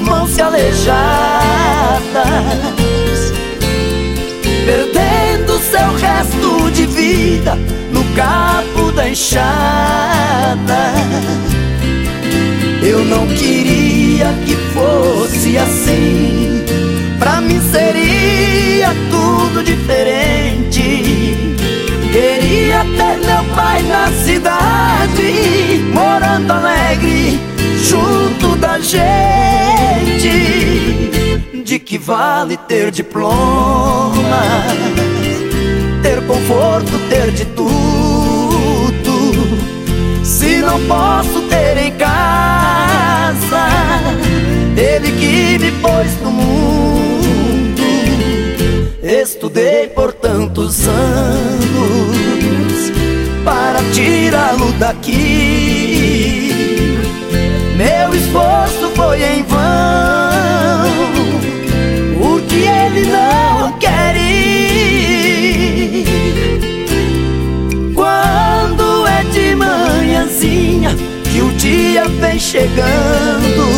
mãos se alejadas, perdendo seu resto de vida no cabo da enxada. Eu não queria que fosse assim, pra mim seria tudo diferente. Queria ter meu pai na cidade, morando alegre junto da gente. Vale ter diploma, ter conforto, ter de tudo, se não posso ter em casa ele que me pôs no mundo. Estudei por tantos anos para tirá-lo daqui. Que o dia vem chegando,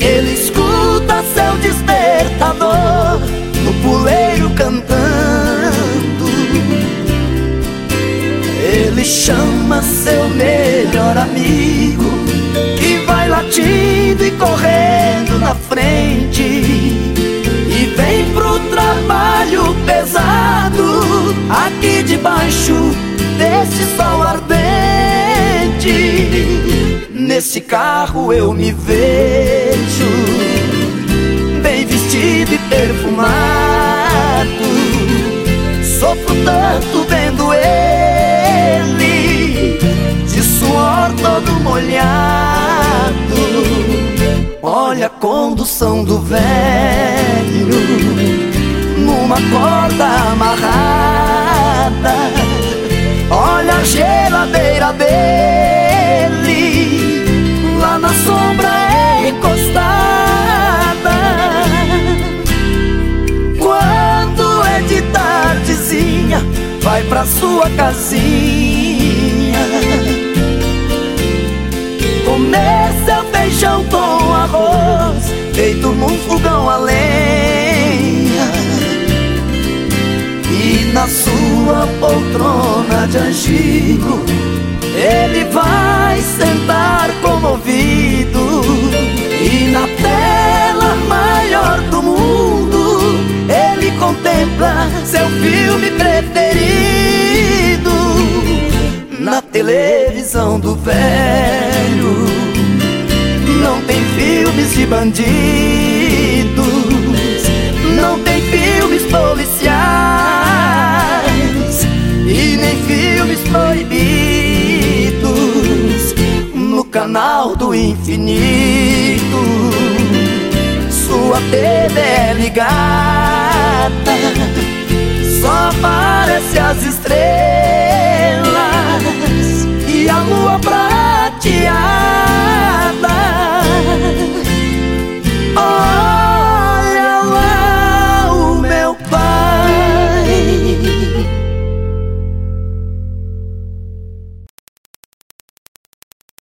ele escuta seu despertador no puleiro cantando. Ele chama seu melhor amigo que vai latindo e correndo na frente debaixo desse sol ardente. Nesse carro eu me vejo bem vestido e perfumado. Sofro tanto vendo ele de suor todo molhado. Olha a condução do velho numa corda amarrada. Dele lá na sombra encostada. Quando é de tardezinha, vai pra sua casinha. Comer seu feijão com arroz, feito num fogão a lenha. E na sua poltrona de angico, ele vai sentar comovido. E na tela maior do mundo, ele contempla seu filme preferido. Na televisão do velho, não tem filmes de bandidos, não tem filmes policiais canal do infinito. Sua TV é ligada,